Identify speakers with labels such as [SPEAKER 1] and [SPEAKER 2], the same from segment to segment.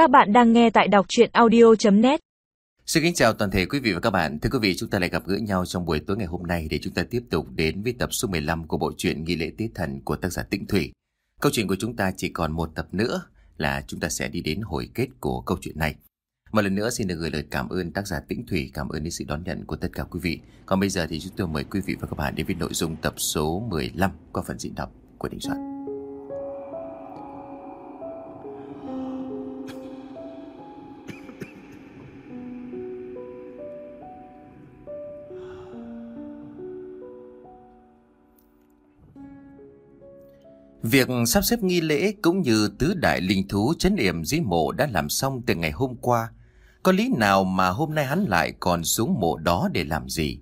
[SPEAKER 1] Các bạn đang nghe tại đọc chuyện audio.net
[SPEAKER 2] Xin kính chào toàn thể quý vị và các bạn. Thưa quý vị, chúng ta lại gặp gỡ nhau trong buổi tối ngày hôm nay để chúng ta tiếp tục đến với tập số 15 của bộ truyện Nghi lễ Tế Thần của tác giả Tĩnh Thủy. Câu chuyện của chúng ta chỉ còn một tập nữa là chúng ta sẽ đi đến hồi kết của câu chuyện này. Một lần nữa xin được gửi lời cảm ơn tác giả Tĩnh Thủy, cảm ơn đến sự đón nhận của tất cả quý vị. Còn bây giờ thì chúng tôi mời quý vị và các bạn đến với nội dung tập số 15 qua phần diễn đọc của Đình Soạn. Việc sắp xếp nghi lễ cũng như tứ đại linh thú chấn yểm dưới mộ đã làm xong từ ngày hôm qua. Có lý nào mà hôm nay hắn lại còn xuống mộ đó để làm gì?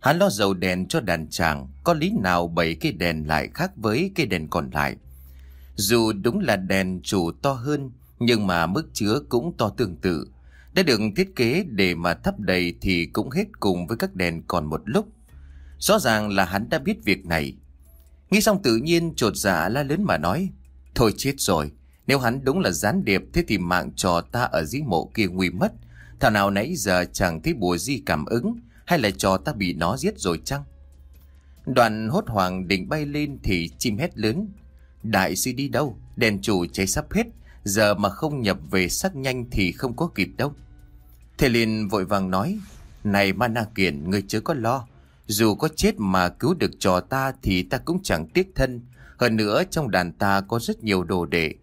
[SPEAKER 2] Hắn lo dầu đèn cho đàn chàng, có lý nào bảy cây đèn lại khác với cây đèn còn lại? Dù đúng là đèn chủ to hơn, nhưng mà mức chứa cũng to tương tự. Đã được thiết kế để mà thắp đầy thì cũng hết cùng với các đèn còn một lúc. Rõ ràng là hắn đã biết việc này, Nghĩ xong tự nhiên trột dạ la lớn mà nói, Thôi chết rồi, Nếu hắn đúng là gián điệp, Thế thì mạng trò ta ở dưới mộ kia nguy mất. Thảo nào nãy giờ chẳng thấy bùa di cảm ứng, Hay là trò ta bị nó giết rồi chăng? Đoàn hốt hoàng định bay lên Thì chim hét lớn, Đại sư đi đâu? Đèn chủ cháy sắp hết, Giờ mà không nhập về sắc nhanh Thì không có kịp đâu. Thế liền vội vàng nói, Này Mana Kiền người chớ có lo dù có chết mà cứu được trò ta thì ta cũng chẳng tiếc thân. Hơn nữa, trong đàn ta có rất nhiều đồ đệ.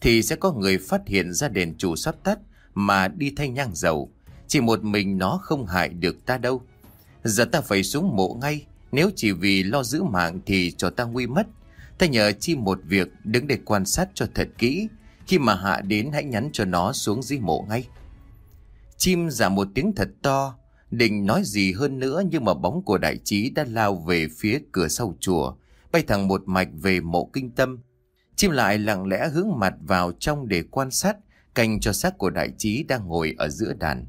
[SPEAKER 2] Thì sẽ có người phát hiện ra đền chủ sắp tắt mà đi thay nhang dầu. Chỉ một mình nó không hại được ta đâu. Giờ ta phải xuống mộ ngay. Nếu chỉ vì lo giữ mạng thì cho ta nguy mất. Ta nhờ chi một việc đứng để quan sát cho thật kỹ. Khi mà hạ đến hãy nhắn cho nó xuống dưới mộ ngay. Chim giả một tiếng thật to Định nói gì hơn nữa nhưng mà bóng của đại trí đã lao về phía cửa sau chùa, bay thẳng một mạch về mộ kinh tâm. Chim lại lặng lẽ hướng mặt vào trong để quan sát, canh cho xác của đại trí đang ngồi ở giữa đàn.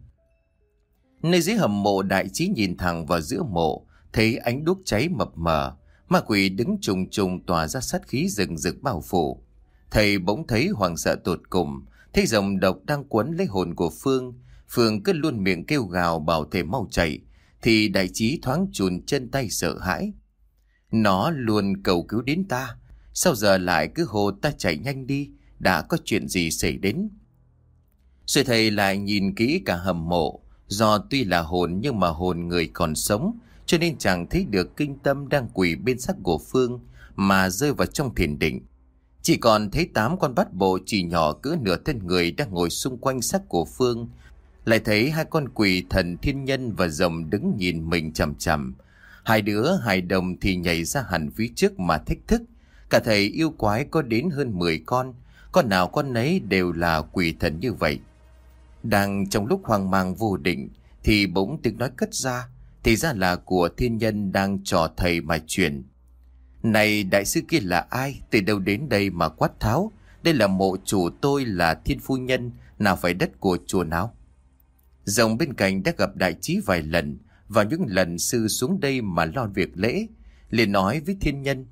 [SPEAKER 2] Nơi dưới hầm mộ đại trí nhìn thẳng vào giữa mộ, thấy ánh đuốc cháy mập mờ, ma quỷ đứng trùng trùng tỏa ra sát khí rừng rực bao phủ. Thầy bỗng thấy hoàng sợ tột cùng, thấy dòng độc đang quấn lấy hồn của Phương, Phương cứ luôn miệng kêu gào bảo thề mau chạy, thì đại trí thoáng chùn chân tay sợ hãi. Nó luôn cầu cứu đến ta, sao giờ lại cứ hồ ta chạy nhanh đi, đã có chuyện gì xảy đến. sư thầy lại nhìn kỹ cả hầm mộ, do tuy là hồn nhưng mà hồn người còn sống, cho nên chẳng thấy được kinh tâm đang quỳ bên sắc của Phương mà rơi vào trong thiền định. Chỉ còn thấy tám con bắt bộ chỉ nhỏ cỡ nửa thân người đang ngồi xung quanh sắc của Phương lại thấy hai con quỷ thần thiên nhân và rồng đứng nhìn mình chầm chầm. Hai đứa hài đồng thì nhảy ra hẳn phía trước mà thách thức. Cả thầy yêu quái có đến hơn 10 con, con nào con nấy đều là quỷ thần như vậy. Đang trong lúc hoang mang vô định thì bỗng tiếng nói cất ra, thì ra là của thiên nhân đang trò thầy mà truyền. Này đại sư kia là ai, từ đâu đến đây mà quát tháo, đây là mộ chủ tôi là thiên phu nhân, nào phải đất của chùa nào? Rồng bên cạnh đã gặp đại trí vài lần, và những lần sư xuống đây mà lo việc lễ, liền nói với thiên nhân.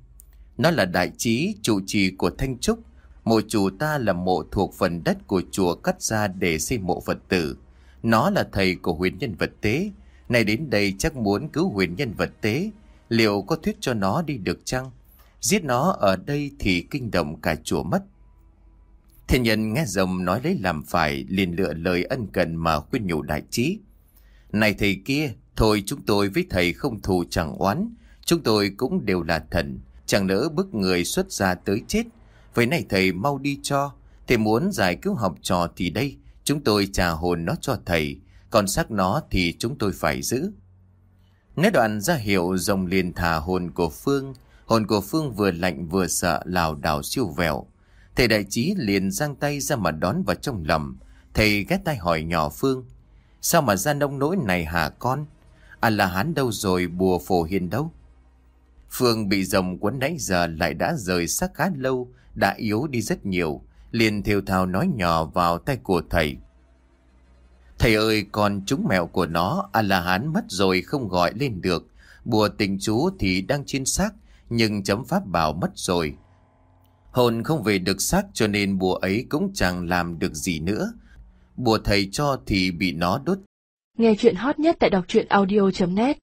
[SPEAKER 2] Nó là đại trí, chủ trì của Thanh Trúc, mộ chủ ta là mộ thuộc phần đất của chùa cắt ra để xây mộ Phật tử. Nó là thầy của huyền nhân vật tế, này đến đây chắc muốn cứu huyền nhân vật tế, liệu có thuyết cho nó đi được chăng? Giết nó ở đây thì kinh động cả chùa mất. Thiên nhân nghe rồng nói lấy làm phải liền lựa lời ân cần mà khuyên nhủ đại trí. Này thầy kia, thôi chúng tôi với thầy không thù chẳng oán. Chúng tôi cũng đều là thần, chẳng nỡ bức người xuất ra tới chết. Vậy này thầy mau đi cho, thầy muốn giải cứu học trò thì đây, chúng tôi trả hồn nó cho thầy, còn xác nó thì chúng tôi phải giữ. Nói đoạn ra hiệu rồng liền thả hồn của Phương, hồn của Phương vừa lạnh vừa sợ lào đảo siêu vẹo. Thầy đại trí liền giang tay ra mà đón vào trong lòng. Thầy ghét tay hỏi nhỏ Phương. Sao mà ra nông nỗi này hả con? À là hán đâu rồi bùa phổ hiền đâu? Phương bị rồng quấn nãy giờ lại đã rời xác khá lâu, đã yếu đi rất nhiều. Liền theo thào nói nhỏ vào tay của thầy. Thầy ơi, con chúng mẹo của nó, à là hán mất rồi không gọi lên được. Bùa tình chú thì đang trên xác, nhưng chấm pháp bảo mất rồi. Hồn không về được xác cho nên bùa ấy cũng chẳng làm được gì nữa. Bùa thầy cho thì bị nó đốt
[SPEAKER 3] Nghe chuyện hot nhất tại đọc truyện audio.net